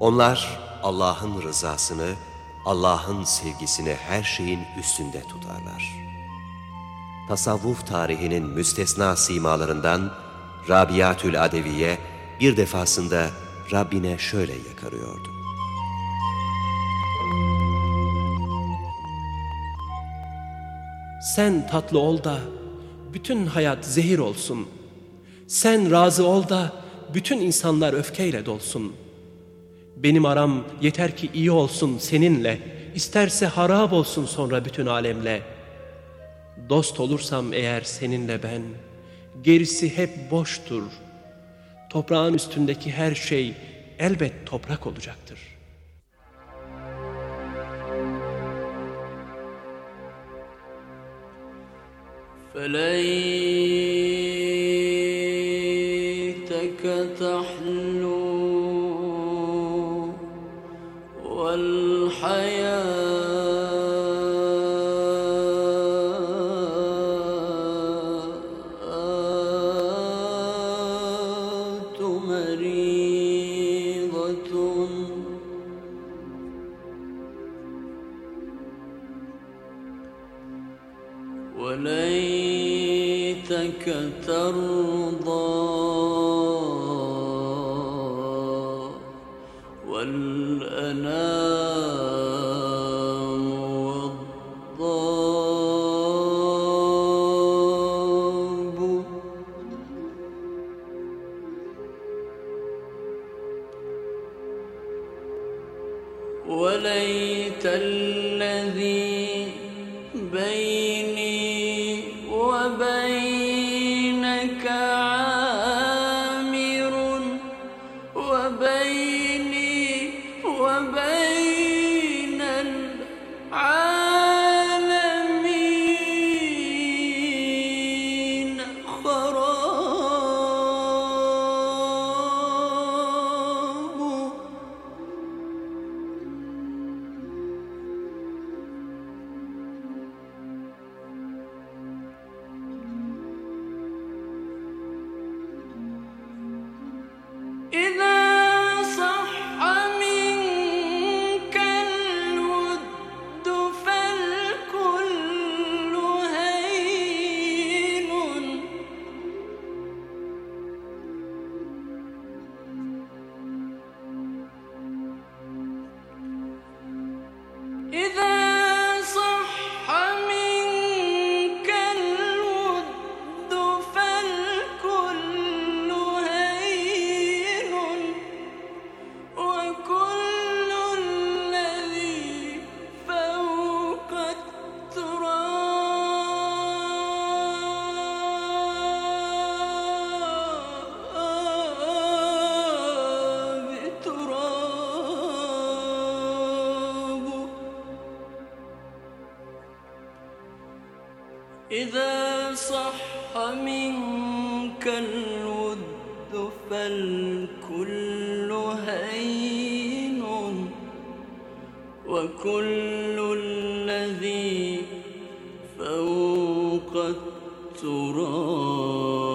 Onlar Allah'ın rızasını, Allah'ın sevgisini her şeyin üstünde tutarlar. Tasavvuf tarihinin müstesna simalarından Rabiatül Adeviye bir defasında Rabbine şöyle yakarıyordu. Sen tatlı ol da bütün hayat zehir olsun. Sen razı ol da bütün insanlar öfkeyle dolsun. Benim aram yeter ki iyi olsun seninle, isterse harap olsun sonra bütün alemle. Dost olursam eğer seninle ben, gerisi hep boştur. Toprağın üstündeki her şey elbet toprak olacaktır.'' فليتك تحلو وليتك ترضى والأنام والضاب. وليت الذي بيني Even إذا صح منك الود فالكل هين وكل الذي فوق التراب